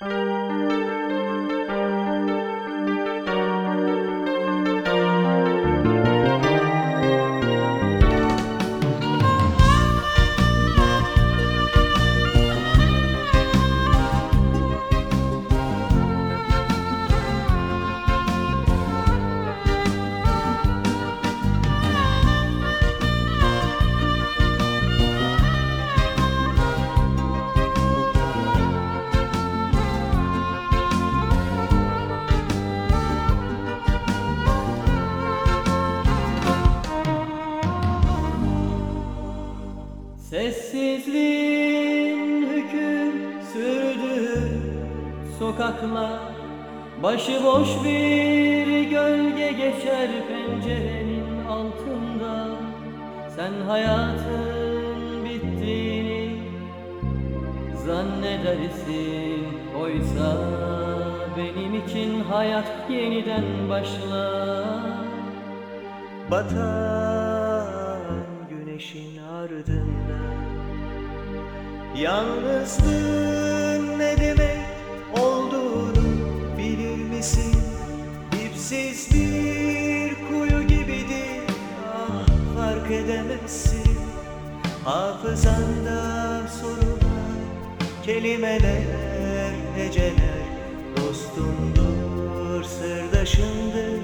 Sessizliğin sokaklar Başıboş bir gölge geçer pencerenin altında. Sen hayatın bittiğini zannedersin. Oysa benim için hayat yeniden başlar Batan güneşin ardından Yalnızlığın misin? Dipsiz bir kuyu gibidir. Ah fark edemezsin. Hafızanda sorular, kelimeler, heceler. Dostundur, sırdaşındır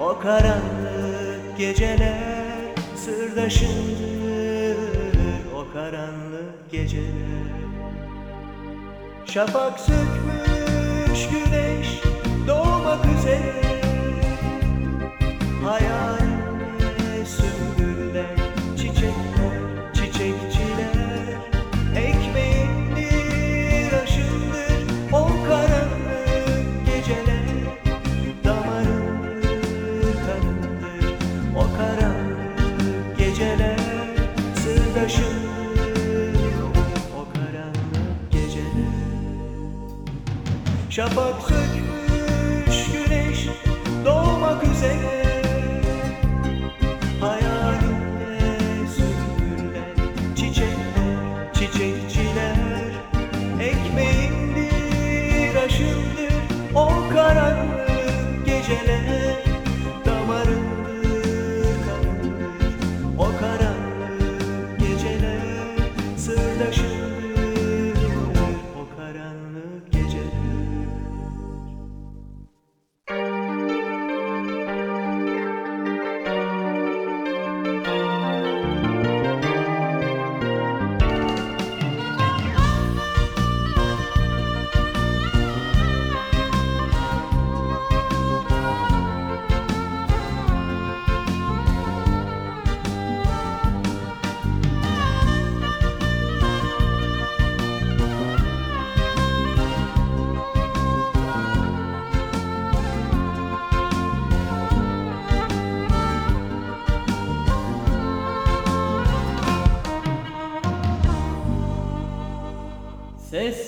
o karanlık geceler Sırdaşındır o karanlık geceler. Şafak sökmüş güneş doğmak üzere. Hayalimde sümbüller, çiçekler, çiçekçiler. Ekmeğimdir, aşımdır o karanlık geceler. Damarımdır, kanımdır o karanlık geceler. Geceler. Şafak sökmüş Hayalimde sümbüller, çiçekler, çiçekçiler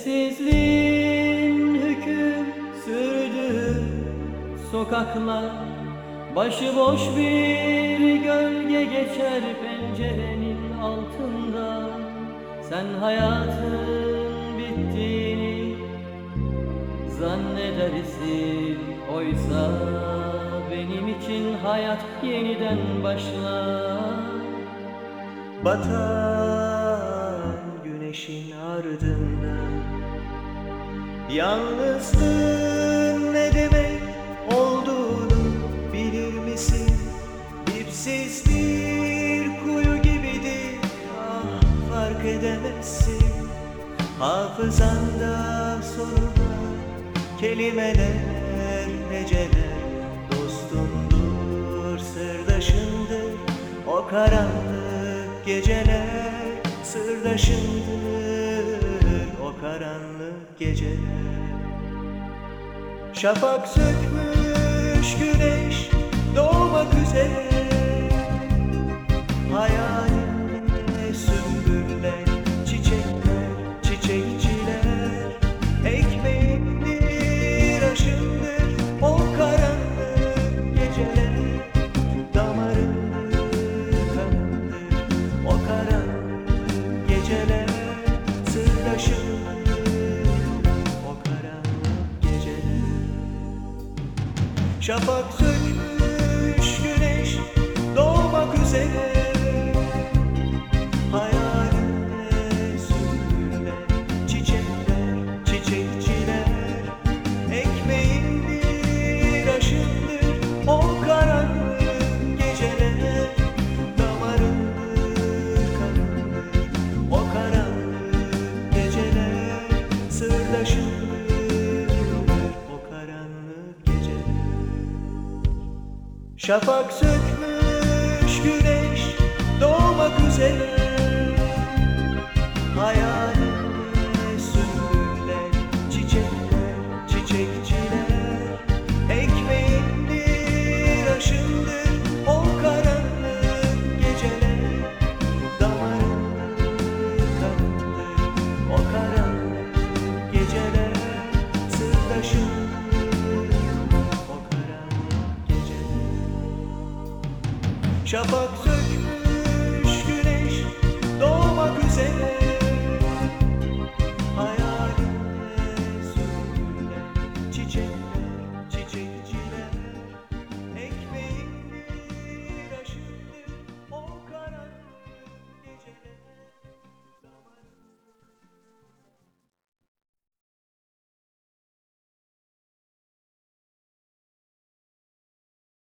Sessizliğin hüküm sürdü sokaklar. Başıboş bir gölge geçer pencerenin altında. Sen hayatın bittiğini zannedersin. Oysa benim için hayat yeniden başlar Batan güneşin ardından Yalnızlığın ne demek olduğunu bilir misin? Dipsiz bir kuyu gibidir ah fark edemezsin. Hafızanda sorular, kelimeler, heceler Dostundur, sırdaşındır o karanlık geceler Sırdaşındır karanlık geceler Şafak sökmüş güneş doğmak üzere. Hayalimde sümbüller, çiçekler, çiçekçiler. Ekmeğimdir, aşımdır o karanlık geceler. Damarımdır, kanımdır o karanlık geceler taşır o kara gecede Şafak sökmüş güneş doğmak üzere. Şafak sökmüş güneş doğmak üzere Şafak sökmüş